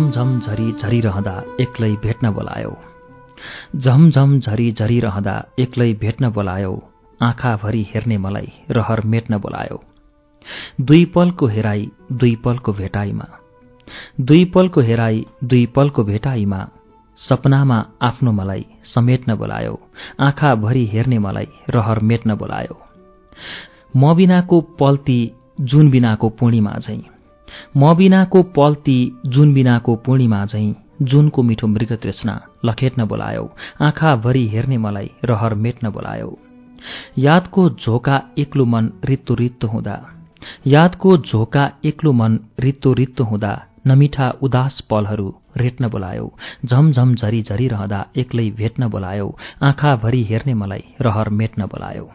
झमझम झरी झरिरहँदा एक्लै भेट्न बोलायो। झमझम झरी झरिरहँदा एक्लै भेट्न बोलायो। आँखाभरि हेर्ने मलाई रहर मेट्न बोलायो। दुई पलको हेराई दुई पलको भेटाइमा। दुई पलको हेराई दुई पलको भेटाइमा सपनामा आफ्नो मलाई समेट्न बोलायो। आँखाभरि हेर्ने मलाई रहर मेट्न बोलायो। म बिनाको पल्ती जुन बिनाको पूर्णिमा झैँ। म बिनाको पल्ती जुन बिनाको पूर्णिमा झैँ जुनको मिठो मृग तृष्णा लखेट्न बोलायो आँखाभरि हेर्ने मलाई रहर मेट्न बोलायो। यादको झोका एक्लो मन रित्तो रित्तो हुँदा यादको झोका एक्लो मन रित्तो रित्तो हुँदा नमिठा उदास पलहरू रेट्न बोलायो झमझम झरी झरिरहँदा एक्लै भेट्न बोलायो आँखाभरि हेर्ने मलाई रहर मेट्न बोलायो।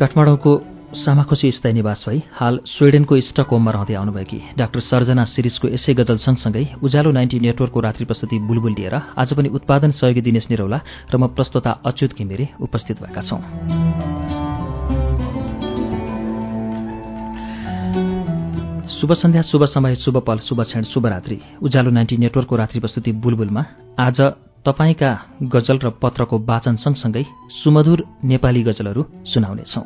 काठमाडौँको सामाखोसी स्थायी निवास भई हाल स्विडेनको स्टकहोममा रहँदै आउनुभएकी डाक्टर सर्जना सिरिजको यसै गजल सँगसँगै उज्यालो नाइन्टी नेटवर्कको रात्रि प्रस्तुति बुलबुल लिएर आज पनि उत्पादन सहयोगी दिनेश निरौला र म प्रस्तोता अच्युत घिमिरे उपस्थित भएका छौं। शुभ सन्ध्या शुभ समय शुभ पल शुभ क्षण शुभरात्रि उज्यालो नाइन्टी नेटवर्कको रात्रि प्रस्तुति बुलबुलमा। आज तपाईँका गजल र पत्रको वाचन सँगसँगै सुमधुर नेपाली गजलहरू सुनाउनेछौ।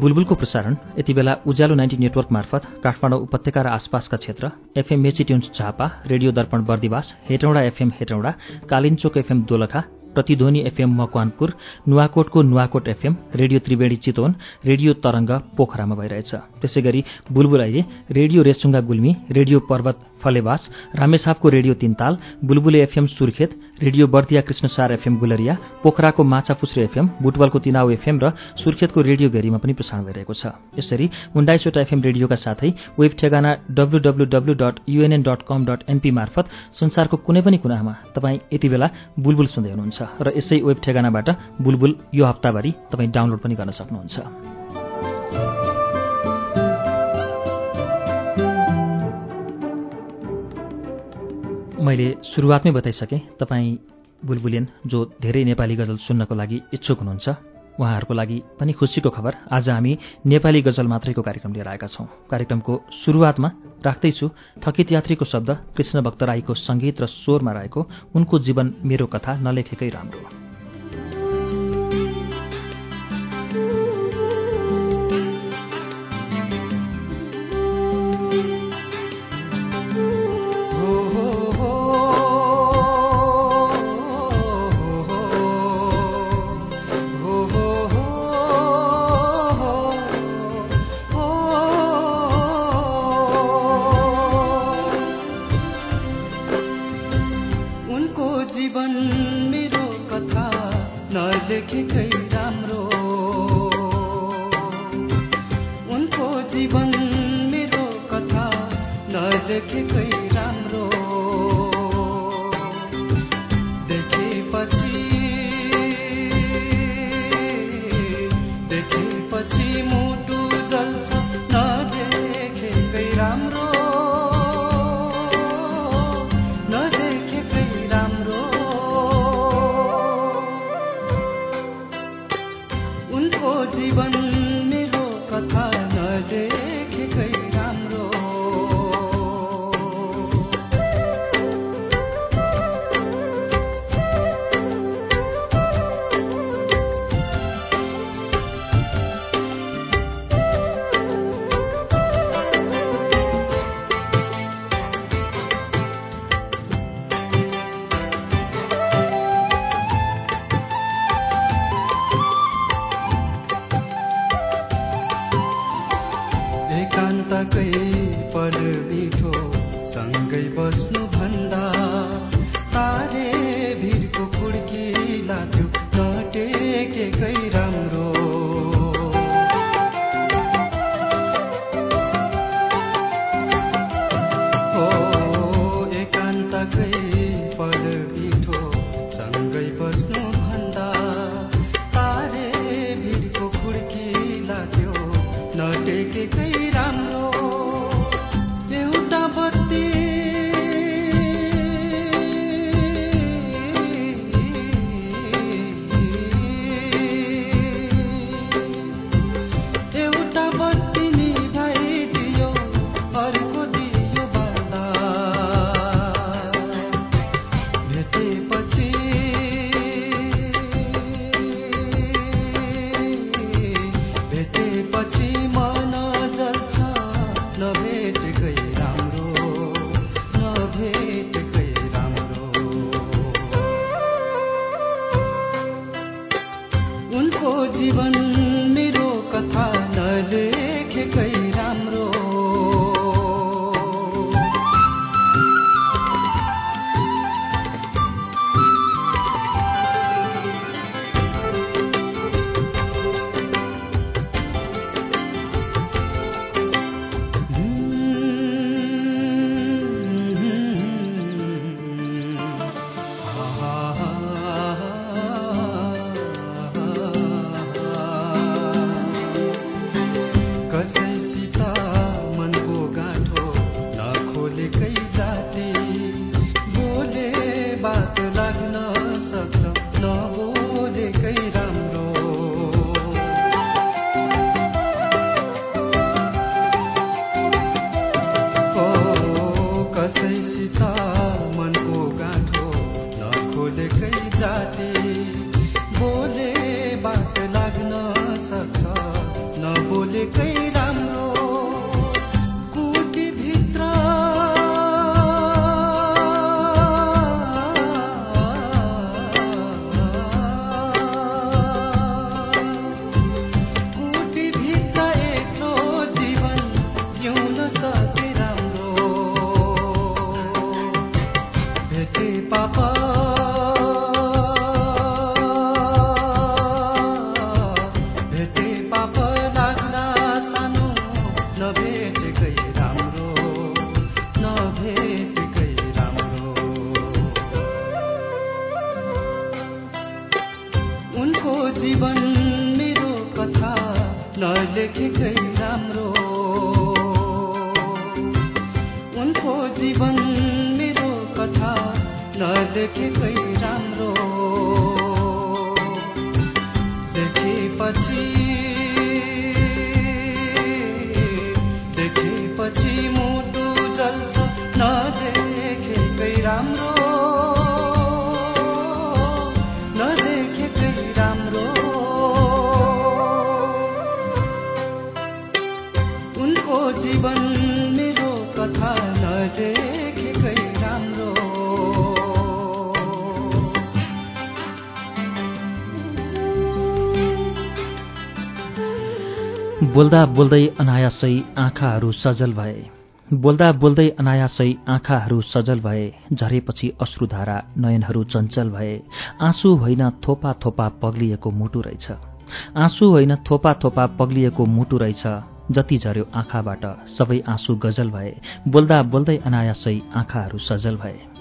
बुलबुलको प्रसारण यति बेला उज्यालो नाइन्टी नेटवर्क मार्फत काठमाडौँ उपत्यका र आसपासका क्षेत्र FM Mechi tunes Jhapa radio Darpan Bardibas Hetauda FM Hetauda Kalinchok FM Dolakha Pratidhwani FM Makwanpur नुवाकोटको Nuwakot FM radio Triveni Chitwan radio Tarang पोखरामा भइरहेछ। त्यसै गरी बुलबुल अहिले radio Resunga Gulmi radio Parbat Phalewas रामेछापको radio Tintal Bulbule FM Surkhet radio Bardiya Krishnasar FM Gulariya पोखराको Machhapuchhre FM बुटवलको Tinau FM र सुर्खेतको radio भेरीमा पनि प्रसारण भइरहेको छ। यसरी उन्नाइसवटा एफएम रेडियोका साथै वेब ठेगाना WWW dot UNN dot com dot NP मार्फत संसारको कुनै पनि कुनामा तपाईँ यति बेला बुलबुल सुन्दै हुनुहुन्छ र यसै वेब ठेगानाबाट बुलबुल यो हप्ताभरि तपाईँ डाउनलोड पनि गर्न सक्नुहुन्छ। मैले सुरुवातमै बताइसकेँ तपाईँ बुलबुलियन जो धेरै नेपाली गजल सुन्नको लागि इच्छुक हुनुहुन्छ उहाँहरूको लागि पनि खुसीको खबर आज हामी नेपाली गजल मात्रैको कार्यक्रम लिएर आएका छौँ। कार्यक्रमको सुरुवातमा राख्दैछु थकित यात्रीको शब्द कृष्ण भक्त राईको सङ्गीत र स्वरमा रहेको उनको जीवन मेरो कथा नलेखेकै राम्रो ¡Gracias! जीवन बोल्दा बोल्दै अनायासै आँखाहरू सजल भए। बोल्दा बोल्दै अनायासै आँखाहरू सजल भए। झरेपछि अश्रुधारा नयनहरू चञ्चल भए। आँसु होइन थोपा थोपा पग्लिएको मुटु रहेछ। आँसु होइन थोपा थोपा पग्लिएको मुटु रहेछ। जति झर्यो आँखाबाट सबै आँसु गजल भए। बोल्दा बोल्दै अनायासै आँखाहरू सजल भए।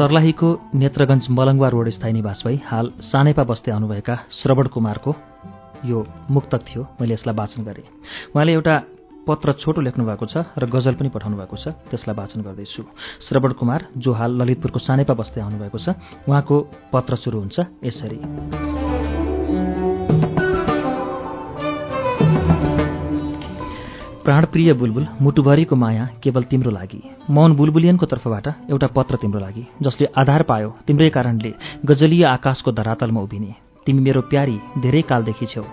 सर्लाहीको नेत्रगञ्ज मलङ्गवा रोड स्थायी निवास भई हाल सानेपा बस्दै आउनुभएका श्रवण कुमारको यो मुक्तक थियो। मैले यसलाई वाचन गरेँ। उहाँले एउटा पत्र छोटो लेख्नु भएको छ र गजल पनि पठाउनु भएको छ। त्यसलाई वाचन गर्दैछु। श्रवण कुमार जो हाल ललितपुरको सानेपा बस्दै आउनुभएको छ उहाँको पत्र सुरु हुन्छ यसरी। प्राणप्रिय बुलबुल मुटुभरिको माया केवल तिम्रो लागि। मौन बुलबुलियनको तर्फबाट एउटा पत्र तिम्रो लागि जसले आधार पायो तिम्रै कारणले गजलीय आकाशको धरातलमा उभिने। तिमी मेरो प्यारी धेरै कालदेखि छेउ।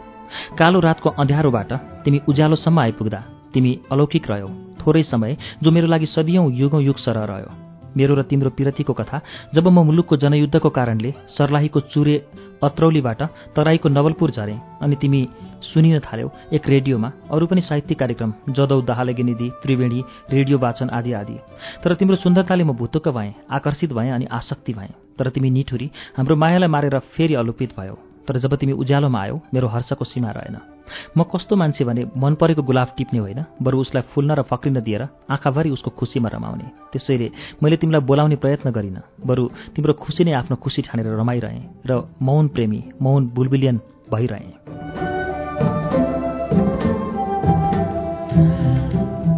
कालो रातको अँध्यारोबाट तिमी उज्यालोसम्म आइपुग्दा तिमी अलौकिक रह्यौ। थोरै समय जो मेरो लागि सदियौँ युगौँ युग सरह रह्यो। मेरो र तिम्रो पिरतीको कथा जब म मुलुकको जनयुद्धको कारणले सर्लाहीको चुरे अत्रौलीबाट तराईको नवलपुर झरेँ अनि तिमी सुनिन थाल्यौ एक रेडियोमा अरू पनि साहित्यिक कार्यक्रम जदौ दाहालगी निधि त्रिवेणी रेडियो वाचन आदि आदि। तर तिम्रो सुन्दरताले म भुतुक्क भएँ आकर्षित भएँ अनि आसक्ति भएँ। तर तिमी निठुरी हाम्रो मायालाई मारेर फेरि अलोपित भयो। तर जब तिमी उज्यालोमा आयौ मेरो हर्षको सीमा रहेन। म कस्तो मान्छे भने मन परेको गुलाब टिप्ने होइन बरु उसलाई फुल्न र फक्रिन दिएर आँखाभरि उसको खुसीमा रमाउने। त्यसैले मैले तिमीलाई बोलाउने प्रयत्न गरिनँ। बरु तिम्रो खुसी नै आफ्नो खुसी ठानेर रमाइरहेँ र मौन प्रेमी मौन बुलबिलियन भइरहेँ।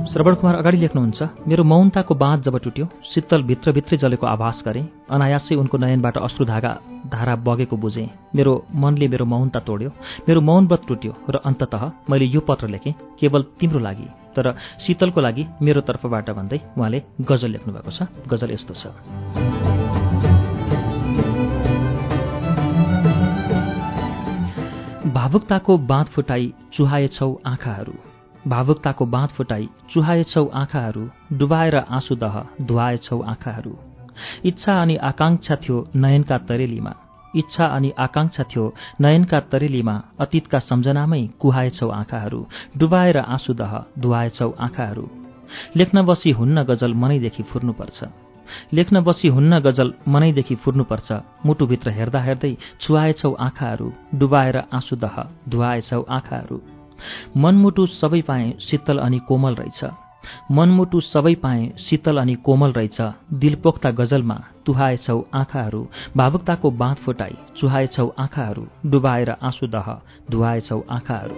श्रवण कुमार अगाडि लेख्नुहुन्छ मेरो मौनताको बाँध जब टुट्यो शीतल भित्रभित्रै जलेको आभास गरेँ। अनायासै उनको नयनबाट अश्रुधागा धारा बगेको बुझेँ। मेरो मनले मेरो मौनता तोड्यो। मेरो मौन व्रत टुट्यो र अन्तत मैले यो पत्र लेखेँ केवल तिम्रो लागि। तर शीतलको लागि मेरो तर्फबाट भन्दै उहाँले गजल लेख्नुभएको छ। गजल यस्तो छ। भावुकताको बाँध फुटाई चुहाएछौ आँखाहरू। भावुकताको बाँध फुटाई चुहाएछौ आँखाहरू डुबाएर आँसु दह धुवाएछौ आँखाहरू। इच्छा अनि आकांक्षा थियो नयनका तरेलीमा। इच्छा अनि आकांक्षा थियो नयनका तरेलीमा अतीतका सम्झनामै कुहाएछौ आँखाहरू डुबाएर आँसु दह धुवाएछौ आँखाहरू। लेख्न बसी हुन्न गजल मनैदेखि फुर्नुपर्छ। लेख्न बसी हुन्न गजल मनैदेखि फुर्नुपर्छ। मुटुभित्र हेर्दा हेर्दै छुवाएछौ आँखाहरू डुबाएर आँसु दह धुवाएछौ आँखाहरू। मनमुटु सबै पाएँ शीतल अनि कोमल रहेछ। मनमुटु सबै पाएँ शीतल अनि कोमल रहेछ। दिलपोख्ता गजलमा तुहाएछौ आँखाहरू भावुकताको बाँध फुटाई चुहाएछौ आँखाहरू डुबाएर आँसु दह धुवाएछौ आँखाहरू।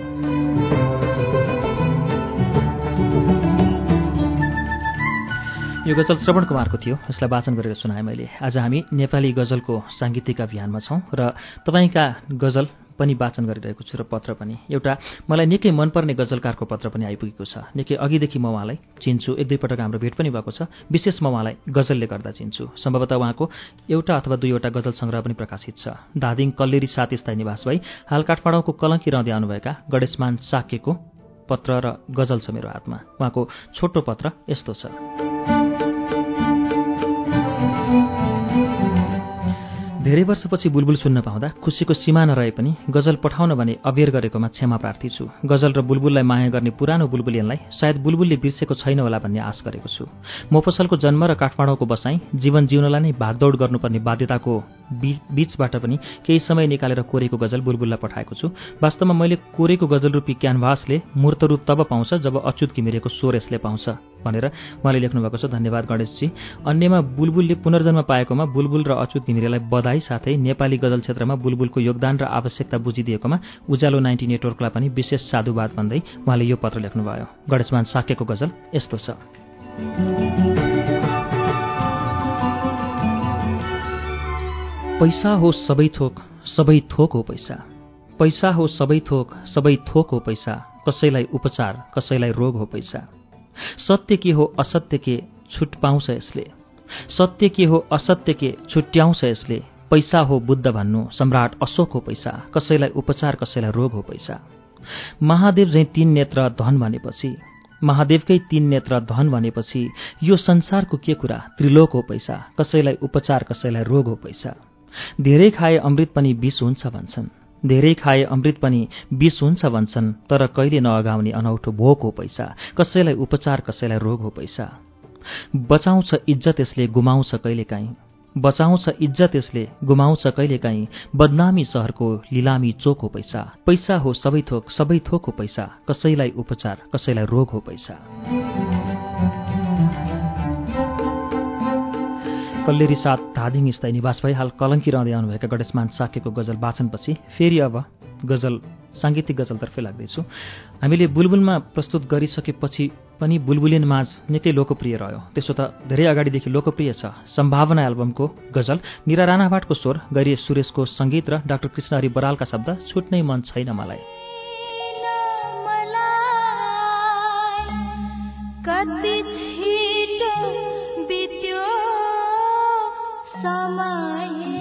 यो गजल श्रवण कुमारको थियो यसलाई वाचन गरेर सुनाएँ मैले। आज हामी नेपाली गजलको साङ्गीतिक अभियानमा छौँ र तपाईँका गजल पनि वाचन गरिरहेको छु र पत्र पनि। एउटा मलाई निकै मनपर्ने गजलकारको पत्र पनि आइपुगेको छ। निकै अघिदेखि म उहाँलाई चिन्छु। एक दुईपटक हाम्रो भेट पनि भएको छ। विशेष म उहाँलाई गजलले गर्दा चिन्छु। सम्भवतः उहाँको एउटा अथवा दुईवटा गजल सङ्ग्रह पनि प्रकाशित छ। धादिङ कल्लेरी सात स्थायी निवास भई हाल काठमाडौँको कलङ्की रहँदै आउनुभएका गणेशमान साकेको पत्र र गजल छ मेरो हातमा। उहाँको छोटो पत्र यस्तो छ। धेरै वर्षपछि बुलबुल सुन्न पाउँदा खुसीको सीमा नरहे पनि गजल पठाउन भने अबेर गरेकोमा क्षमा प्रार्थी छु। गजल र बुलबुललाई माया गर्ने पुरानो बुलबुलियनलाई सायद बुलबुलले बिर्सेको छैन होला भन्ने आश गरेको छु। मोपसलको जन्म र काठमाडौँको बसाई जीवन जिउनलाई नै भागदौड गर्नुपर्ने बाध्यताको बीचबाट पनि केही समय निकालेर कोरेको गजल बुलबुललाई पठाएको छु। वास्तवमा मैले कोरेको गजल रूपी क्यानभासले मूर्त रूप तब पाउँछ जब अच्युत घिमिरेको स्वर यसले पाउँछ भनेर उहाँले लेख्नुभएको छ। धन्यवाद गणेशजी। अन्यमा बुलबुलले पुनर्जन्म पाएकोमा बुलबुल र अच्युत घिमिरेलाई बधाई साथै नेपाली गजल क्षेत्रमा बुलबुलको योगदान र आवश्यकता बुझिदिएकोमा उज्यालो नाइन्टी नेटवर्कलाई पनि विशेष साधुवाद भन्दै उहाँले यो पत्र लेख्नुभयो। गणेशमान साकेको गजल यस्तो छ। पैसा हो सबै थोक सबै थोक हो पैसा। पैसा हो सबै थोक सबै थोक हो पैसा। कसैलाई उपचार कसैलाई रोग हो पैसा। सत्य के हो असत्य के छुट पाउँछ यसले। सत्य के हो असत्य के छुट्याउँछ यसले। पैसा हो बुद्ध भन्नु सम्राट अशोक हो पैसा कसैलाई उपचार कसैलाई रोग हो पैसा। महादेव झैँ तीन नेत्र धन भनेपछि महादेवकै तीन नेत्र धन भनेपछि यो संसारको के कुरा? त्रिलोक हो पैसा कसैलाई उपचार कसैलाई रोग हो पैसा। धेरै खाए अमृत पनि विष हुन्छ भन्छन्। धेरै खाए अमृत पनि विष हुन्छ भन्छन् तर कहिले नअगाउने अनौठो भोक हो पैसा कसैलाई उपचार कसैलाई रोग हो पैसा। बचाउँछ इज्जत यसले गुमाउँछ कहिलेकाहीँ बचाउँछ इज्जत यसले गुमाउँछ कहिलेकाहीँ। बदनामी सहरको लिलामी चोक हो पैसा। पैसा हो सबै थोक सबै थोक हो पैसा। कसैलाई उपचार कसैलाई रोग हो पैसा। कल्लेरी साथ धादिङ स्थायी निवास भई हाल कलङ्की रहँदै आउनुभएका गणेशमान साकेको गजल वाचनपछि फेरि अब गजल साङ्गीतिक गजलतर्फै लाग्दैछु। हामीले बुलबुलमा प्रस्तुत गरिसकेपछि पनि बुलबुलिन माझ निकै लोकप्रिय रह्यो। त्यसो त धेरै अगाडिदेखि लोकप्रिय छ सम्भावना एल्बमको गजल। निरा राणाभाटको स्वर गरिए सुरेशको सङ्गीत र डाक्टर कृष्ण हरि बरालका शब्द छुट्नै मन छैन मलाई। कति छिटो बित्यो समय।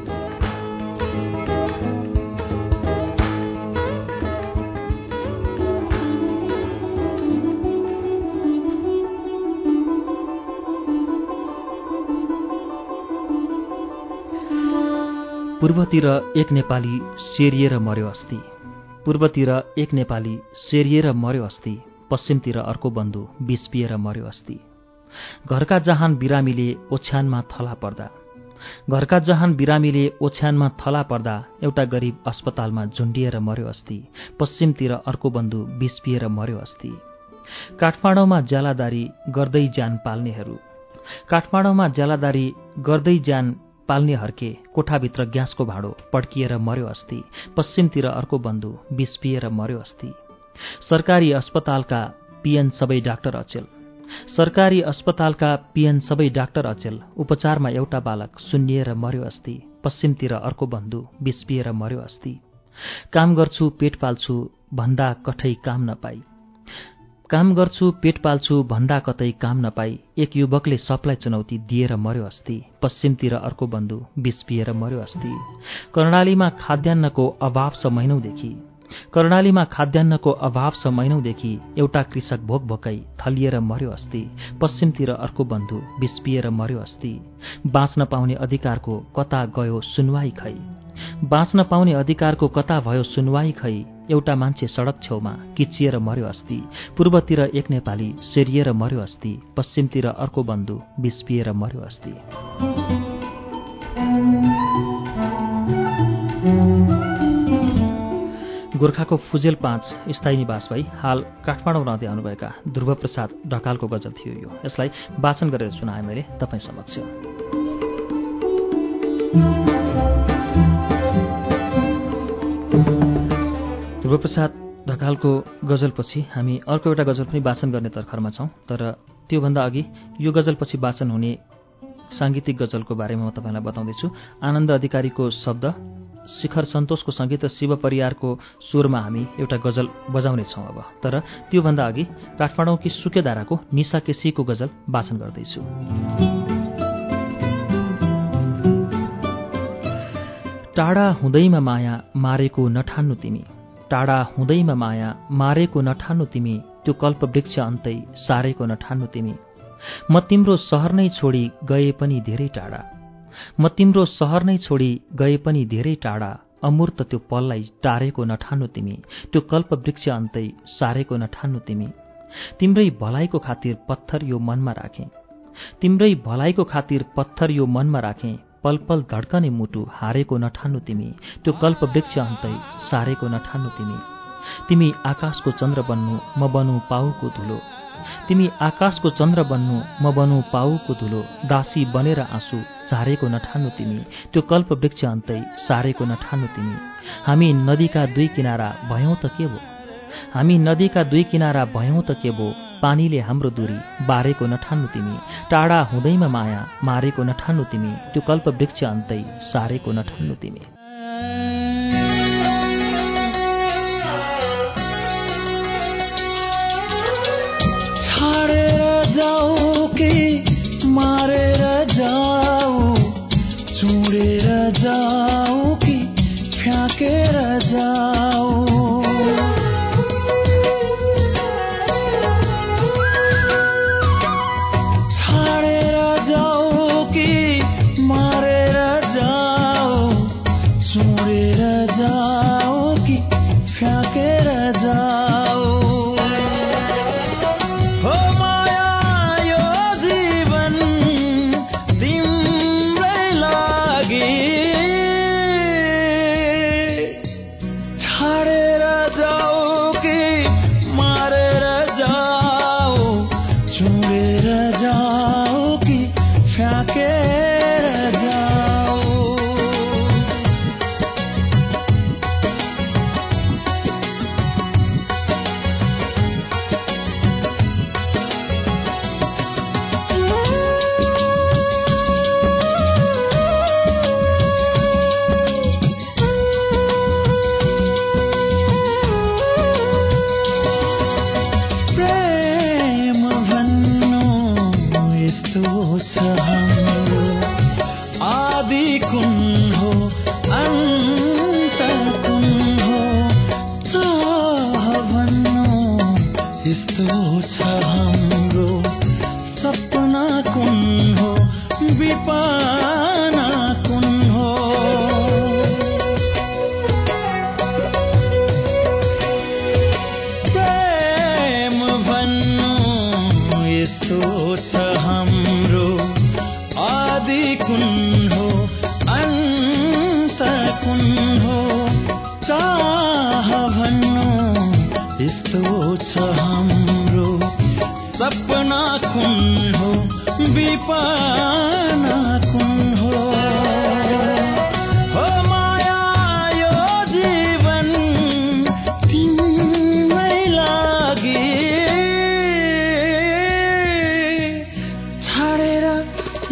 पूर्वतिर एक नेपाली सेरिएर मर्यो अस्ति। पूर्वतिर एक नेपाली सेरिएर मर्यो अस्ति। पश्चिमतिर अर्को बन्धु बिस पिएर मर्यो अस्ति। घरका जहान बिरामीले ओछ्यानमा थला पर्दा। घरका जहान बिरामीले ओछ्यानमा थला पर्दा एउटा गरिब अस्पतालमा झुन्डिएर मर्यो अस्ति। पश्चिमतिर अर्को बन्धु बिस पिएर मर्यो अस्ति। काठमाडौँमा ज्यालादारी गर्दै ज्यान पाल्नेहरू। काठमाडौँमा ज्यालादारी गर्दै ज्यान पाल्ने हर्के कोठाभित्र ग्यासको भाँडो पड्किएर मर्यो अस्ति। पश्चिमतिर अर्को बन्धु बिस पिएर मर्यो अस्ति। सरकारी अस्पतालका पिएन सबै डाक्टर अचेल। सरकारी अस्पतालका पिएन सबै डाक्टर अचेल। उपचारमा एउटा बालक सुन्निएर मर्यो अस्ति। पश्चिमतिर अर्को बन्धु बिस पिएर मर्यो अस्ति। काम गर्छु पेट पाल्छु भन्दा कठै काम नपाई। काम गर्छु पेट पाल्छु भन्दा कतै काम नपाई एक युवकले सबलाई चुनौती दिएर मर्यो अस्ति पश्चिमतिर अर्को बन्धु बिस पिएर मर्यो अस्ति। कर्णालीमा खाद्यान्नको अभाव छ महिनौदेखि। कर्णालीमा खाद्यान्नको अभाव छ महिनौदेखि एउटा कृषक भोक भोकै थलिएर मर्यो अस्ति पश्चिमतिर अर्को बन्धु बिस पिएर मर्यो अस्ति। बाँच्न पाउने अधिकारको कता गयो सुनवाई खै? बाँच्न पाउने अधिकारको कता भयो सुनवाई खै? एउटा मान्छे सडक छेउमा किचिएर मर्यो अस्ति। पूर्वतिर एक नेपाली सेरिएर मर्यो अस्ति। पश्चिमतिर अर्को बन्धु बिस पिएर मर्यो अस्ति। गोर्खाको फुजेल पाँच स्थायी निवास भई हाल काठमाडौँ रहँदै आउनुभएका ध्रुवप्रसाद ढकालको गजल थियो यो। यसलाई वाचन गरेर सुनाएँ मैले तपाईँ समक्ष। ध्रुवप्रसाद ढकालको गजलपछि हामी अर्को एउटा गजल पनि वाचन गर्ने तर्खरमा छौँ तर त्योभन्दा अघि यो गजलपछि वाचन हुने साङ्गीतिक गजलको बारेमा म तपाईँलाई बताउँदैछु। आनन्द अधिकारीको शब्द शिखर सन्तोषको सङ्गीत र शिव परियारको स्वरमा हामी एउटा गजल बजाउनेछौँ अब। तर त्योभन्दा अघि काठमाडौँकी सुकेधाराको निसा केसीको गजल वाचन गर्दैछु। टाढा हुँदैमा माया मारेको नठान्नु तिमी। टाढा हुँदैमा माया मारेको नठान्नु तिमी त्यो कल्पवृक्ष अन्तै सारेको नठान्नु तिमी। म तिम्रो सहर नै छोडी गए पनि धेरै टाढा। म तिम्रो सहर नै छोडी गए पनि धेरै टाढा। अमूर्त त्यो पललाई टारेको नठान्नु तिमी त्यो कल्पवृक्ष अन्तै सारेको नठान्नु तिमी। तिम्रै भलाइको खातिर पत्थर यो मनमा राखेँ। तिम्रै भलाइको खातिर पत्थर यो मनमा राखेँ। पल पल धड्कने मुटु हारेको नठान्नु तिमी। त्यो कल्पवृक्ष अन्तै सारेको नठान्नु तिमी। तिमी आकाशको चन्द्र बन्नु म बनु पाउको धुलो। तिमी आकाशको चन्द्र बन्नु म बनु पाउको धुलो। दासी बनेर आँसु झारेको नठान्नु तिमी। त्यो कल्पवृक्ष अन्तै सारेको नठान्नु तिमी। हामी नदीका दुई किनारा भयौँ त के भो? हामी नदीका दुई किनारा भयौँ त के भो? पानीले हाम्रो दूरी बारेको नठान्नु तिमी। टाढा हुँदैमा माया मारेको नठान्नु तिमी। त्यो कल्पवृक्ष अन्तै सारेको नठान्नु तिमी।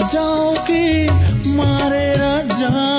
जाओगे मारे राजा।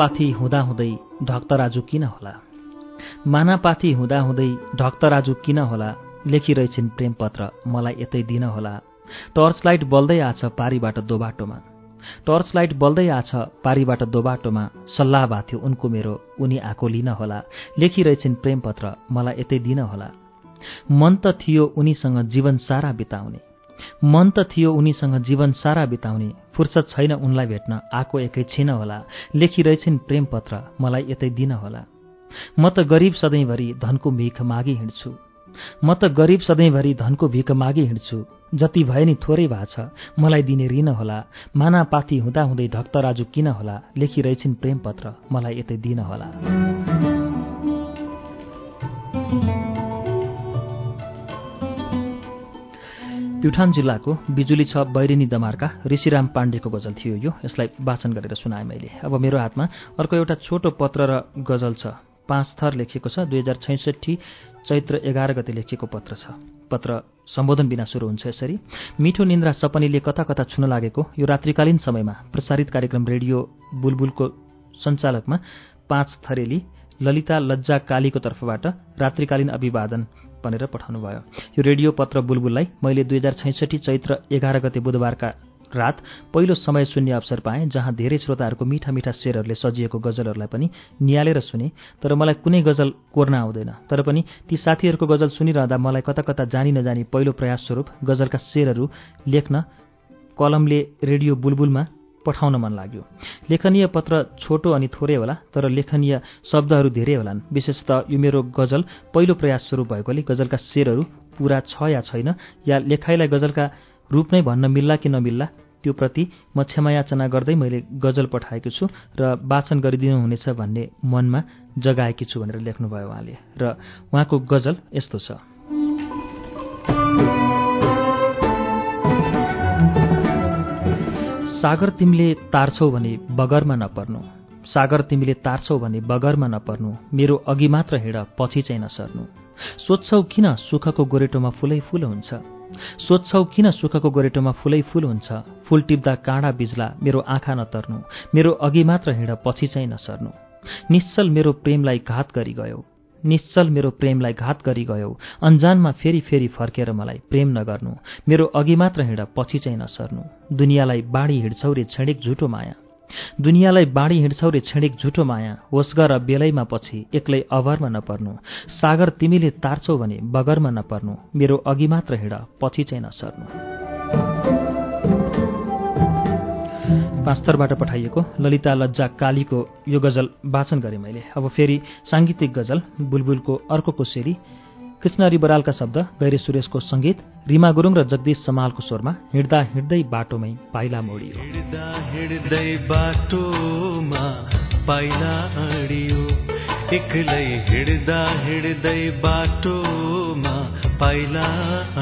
मानापाथी हुँदाहुँदै ढक्तराजु किन होला? मानापाथी हुँदाहुँदै ढक्तराजु किन होला? लेखिरहेछिन् प्रेमपत्र मलाई यतै दिन होला। टर्च लाइट बल्दै आछ पारीबाट दोबाटोमा। टर्च लाइट बल्दै आछ पारीबाट दोबाटोमा। सल्लाह भएको थियो उनको मेरो उनी आएको लिन होला। लेखिरहेछिन् प्रेमपत्र मलाई यतै दिन होला। मन त थियो उनीसँग जीवन सारा बिताउने। मन त थियो उनीसँग जीवन सारा बिताउने। फुर्सद छैन उनलाई भेट्न। आएको एकैछिन होला। लेखिरहेछिन् प्रेमपत्र मलाई यतै दिन होला। म त गरिब सधैँभरि धनको भिख मागी हिँड्छु। म त गरिब सधैँभरि धनको भिख मागी हिँड्छु। जति भए नि थोरै भएको छ। मलाई दिने ऋण होला। मानापाती हुँदाहुँदै ढक्तराजु किन होला? लेखिरहेछिन् प्रेमपत्र मलाई यतै दिन होला। प्युठान जिल्लाको बिजुली छ बैरिनी दमारका ऋषिराम पाण्डेको गजल थियो यो। यसलाई वाचन गरेर सुनाएँ मैले। अब मेरो हातमा अर्को एउटा छोटो पत्र र गजल छ। पाँच थर लेखिएको छ दुई हजार छैसठी चैत्र एघार गते लेखिएको पत्र छ। पत्र सम्बोधन बिना सुरु हुन्छ यसरी। मिठो निन्द्रा सपनीले कता कता छुन लागेको यो रात्रिकालीन समयमा प्रसारित कार्यक्रम रेडियो बुलबुलको सञ्चालकमा पाँच थरेली ललिता लज्जा कालीको तर्फबाट रात्रिकालीन अभिवादन भनेर पठाउनु भयो यो रेडियो पत्र बुलबुललाई मैले दुई हजार छैसठी चैत्र एघार गते बुधबारका रात पहिलो समय सुन्ने अवसर पाएँ जहाँ धेरै श्रोताहरूको मिठा मिठा शेरहरूले सजिएको गजलहरूलाई पनि निहालेर सुने तर मलाई कुनै गजल कोर्न आउँदैन। तर पनि ती साथीहरूको गजल सुनिरहँदा मलाई कता कता जानी नजानी पहिलो प्रयास स्वरूप गजलका शेरहरू लेख्न कलमले रेडियो बुलबुलमा पठाउन मन लाग्यो। लेखनीय पत्र छोटो अनि थोरै होला तर लेखनीय शब्दहरू धेरै होलान्। विशेषतः यो मेरो गजल पहिलो प्रयास स्वरूप भएकोले गजलका शेरहरू पूरा छ या छैन या लेखाइलाई गजलका रूप नै भन्न मिल्ला कि नमिल्ला त्यो प्रति म क्षमायाचना गर्दै मैले गजल पठाएको छु र वाचन गरिदिनुहुनेछ भन्ने मनमा जगाएकी छु भनेर लेख्नुभयो उहाँले। र उहाँको गजल यस्तो छ। सागर तिमीले तार्छौ भने बगरमा नपर्नु। सागर तिमीले तार्छौ भने बगरमा नपर्नु। मेरो अघि मात्र हिँड पछि चाहिँ नसर्नु। सोध्छौ किन सुखको गोरेटोमा फुलै फुल हुन्छ? सोध्छौ किन सुखको गोरेटोमा फुलै फुल हुन्छ? फुल टिप्दा काँडा बिज्ला मेरो आँखा नतर्नु। मेरो अघि मात्र हिँड पछि चाहिँ नसर्नु। निश्चल मेरो प्रेमलाई घात गरी गयो निश्चल मेरो प्रेमलाई घात गरी गयो अन्जानमा फेरि फेरि फर्केर मलाई प्रेम नगर्नु। मेरो अघि मात्र हिँड पछि चाहिँ नसर्नु। दुनियाँलाई बाढी हिँड्छौ रे क्षणिक झुटो माया। दुनियाँलाई बाँडी हिँड्छौ रे क्षणिक झुटो माया। होस गर बेलैमा पछि एक्लै अभरमा नपर्नु। सागर तिमीले तार्छौ भने बगरमा नपर्नु। मेरो अघि मात्र हिँड पछि चाहिँ नसर्नु। पास्तरबाट पठाइएको ललिता लज्जा कालीको यो गजल वाचन गरेँ मैले। अब फेरि साङ्गीतिक गजल बुलबुलको अर्को कोसेली कृष्ण बरालका शब्द गैरे सुरेशको सङ्गीत रिमा गुरुङ र जगदीश समालको स्वरमा हिँड्दा हिँड्दै बाटोमै पाइला मोडियो। एक्लै हिँड्दा हिँड्दै बाटोमा पाइला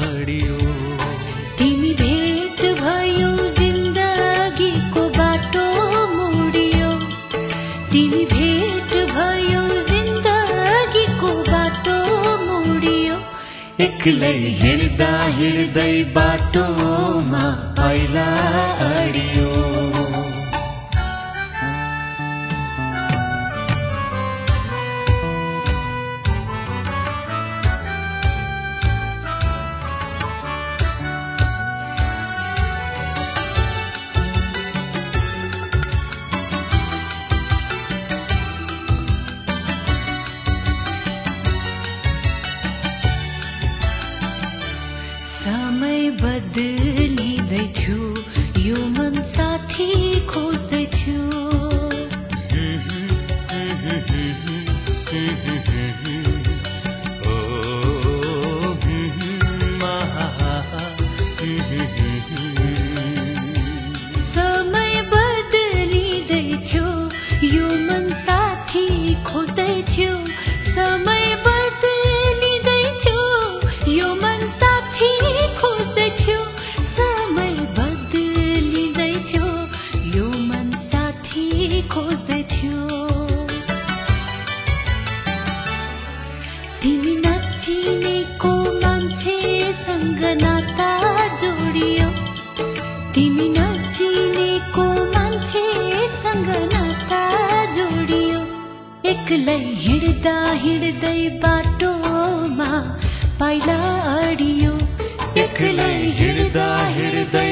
अडियो। एक्लै हिँड्दा हिँड्दै बाटोमा पाइला अडियो। एक्लै हिँड्दा हिँड्दै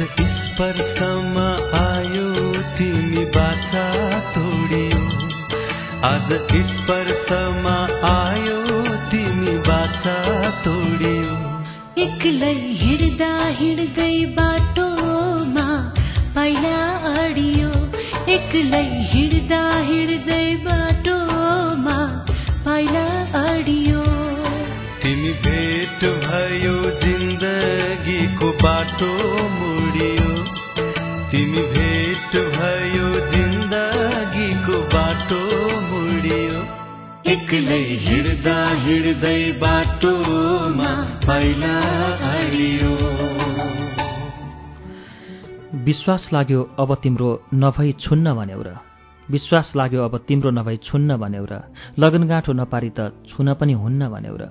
स्पर्शमा आयो तिमी बाछा तोडियो। आज स्पर्शमा आयो तिमी बाछा तोडियो। एक्लै हिँड्दा हिँड्दै बाटोमा पाइला अडियो एक्लै हिँड्दा हिँड्दै बाटोमा पाइला अडियो तिमी भेट भयो जिन्दगीको बाटो एक्लै हिँड्दा हिँड्दै बाटोमा पाइला अडियो विश्वास लाग्यो अब तिम्रो नभई छुन्न भन्यौ र विश्वास लाग्यो अब तिम्रो नभई छुन्न भन्यौ र लगनगाँठो नपारी त छुन पनि हुन्न भन्यौ र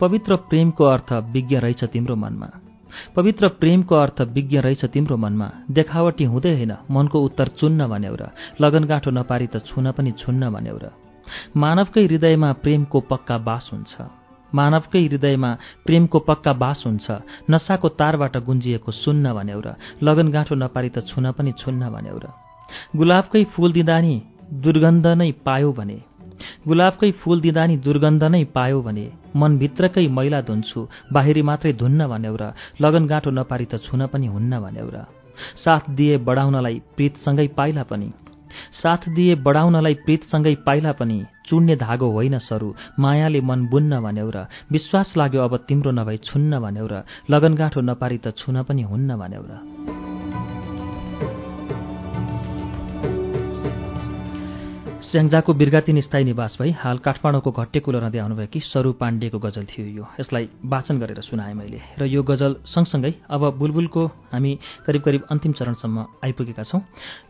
पवित्र प्रेमको अर्थ विज्ञ रहेछ तिम्रो मनमा पवित्र प्रेमको अर्थ विज्ञ रहेछ तिम्रो मनमा देखावटी हुँदै होइन मनको उत्तर चुन्न भन्यौ र लगनगाँठो नपारी त छुन पनि छुन्न भन्यौ र मानवकै हृदयमा प्रेमको पक्का बास हुन्छ। मानवकै हृदयमा प्रेमको पक्का बास हुन्छ। नसाको तारबाट गुन्जिएको सुन्न भन्यौ र लगनगाँठो नपारी त छुन पनि छुन्न भन्यौ र। गुलाबकै फूल दिँदा नि दुर्गन्ध नै पायो भने। गुलाबकै फूल दिँदा नि दुर्गन्ध नै पायो भने। मनभित्रकै मैला धुन्छु बाहिरी मात्रै धुन्न भन्यौ र लगनगाँठो नपारी त छुन पनि हुन्न भन्यौ र। साथ दिए बढाउनलाई प्रीतसँगै पाइला पनि। साथ दिए बढाउनलाई प्रीतसँगै पाइला पनि चुड्ने धागो होइन सरू। मायाले मन बुन्न भन्यौ र विश्वास लाग्यो अब तिम्रो नभई छुन्न भन्यौ र लगनगाँठो नपारी त छुन पनि हुन्न भन्यौ र। स्याङ्जाको बिर्गातिन स्थायी निवास भई हाल काठमाडौँको घट्टेको रहँदै आउनुभएकी सरू पाण्डेको गजल थियो यो। यसलाई वाचन गरेर सुनाएँ मैले र यो गजल सँगसँगै अब बुलबुलको हामी करिब करिब अन्तिम चरणसम्म आइपुगेका छौँ।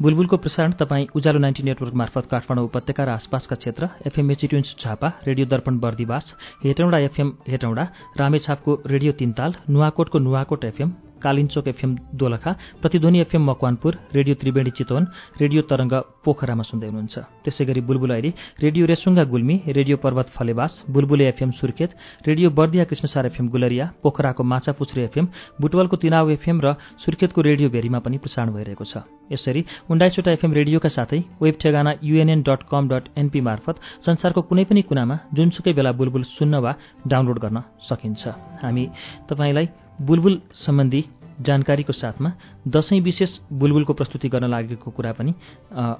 बुलबुलको प्रसारण तपाईँ उज्यालो नाइन्टी नेटवर्क मार्फत काठमाडौँ उपत्यका र आसपासका क्षेत्र FM Mechi tunes Jhapa radio Darpan Bardibas Hetauda FM Hetauda रामेछापको radio Tintal नुवाकोटको Nuwakot FM Kalinchok FM Dolakha Pratidhwani FM Makwanpur radio Triveni Chitwan radio Tarang पोखरामा सुन्दै हुनुहुन्छ। त्यसै गरी बुलबुल अहिले radio Resunga Gulmi radio Parbat Phalewas Bulbule FM Surkhet radio Bardiya Krishnasar FM Gulariya पोखराको Machhapuchhre FM बुटवलको Tinau FM र सुर्खेतको radio भेरीमा पनि प्रसारण भइरहेको छ। यसरी उन्नाइसवटा एफएम रेडियोका साथै वेब ठेगाना UNN dot com dot NP मार्फत संसारको कुनै पनि कुनामा जुनसुकै बेला बुलबुल सुन्न वा डाउनलोड गर्न सकिन्छ। हामी तपाईँलाई बुलबुल सम्बन्धी जानकारीको साथमा दसैँ विशेष बुलबुलको प्रस्तुति गर्न लागेको कुरा पनि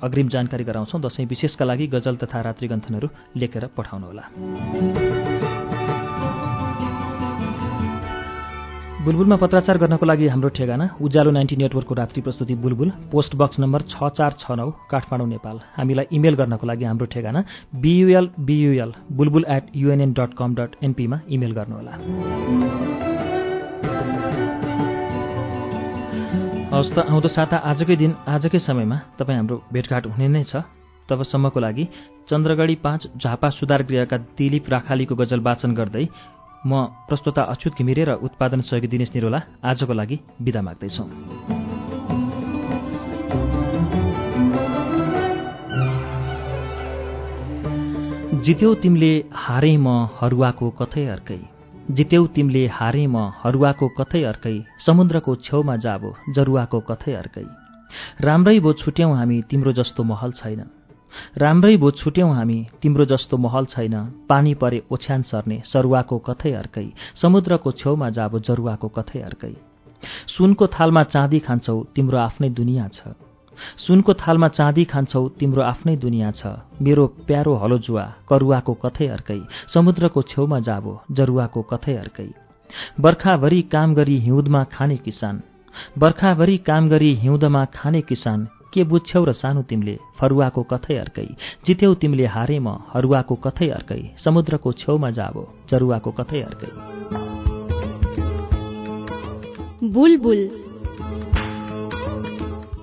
अग्रिम जानकारी गराउँछौँ। दसैँ विशेषका लागि गजल तथा रात्रिगन्थनहरू लेखेर पठाउनुहोला। बुलबुलमा पत्राचार गर्नको लागि हाम्रो ठेगाना उज्यालो नाइन्टी नेटवर्कको रात्रि प्रस्तुति बुलबुल पोस्ट बक्स नम्बर छ चार छ नौ काठमाडौँ नेपाल। हामीलाई इमेल गर्नको लागि हाम्रो ठेगाना BUL BUL Bulbul at UNN dot com dot एनपीमा email गर्नुहोला। हवस् त आउँदो साता आजकै दिन आजकै समयमा तपाईँ हाम्रो भेटघाट हुने नै छ। तबसम्मको लागि चन्द्रगढी पाँच झापा सुधार गृहका दिलीप राखालीको गजल वाचन गर्दै म प्रस्तोता अच्युत घिमिरे र उत्पादन सहयोगी दिनेश निरोला आजको लागि विदा माग्दैछौँ। जित्यौ तिमीले हारे म हरुवाको कथै अर्कै। जित्यौ तिमीले हारे म हरुवाको कथै अर्कै समुद्रको छेउमा जाबो जरुवाको कथै अर्कै। राम्रै भो छुट्यौँ हामी तिम्रो जस्तो महल छैन। राम्रै भो छुट्यौँ हामी तिम्रो जस्तो महल छैन। पानी परे ओछ्यान सर्ने सरुवाको कथै अर्कै समुद्रको छेउमा जाबो जरुवाको कथै अर्कै। सुनको थालमा चाँदी खान्छौ तिम्रो आफ्नै दुनियाँ छ। सुनको थालमा चाँदी खान्छौ तिम्रो आफ्नै दुनियाँ छ। मेरो प्यारो हलो जुवा करुवाको कथै अर्कै। समुद्रको छेउमा जाबो जरुवाको कथै अर्कै। बर्खाभरि काम गरी हिउँदमा खाने किसान। बर्खाभरि काम गरी हिउँदमा खाने किसान। के बुझ्छौ र सानो तिमीले फरुवाको कथै अर्कै। जित्यौ तिमीले हारे म हरुवाको कथै अर्कै। समुद्रको छेउमा जाबो जरुवाको कथै अर्कै। बुलबुल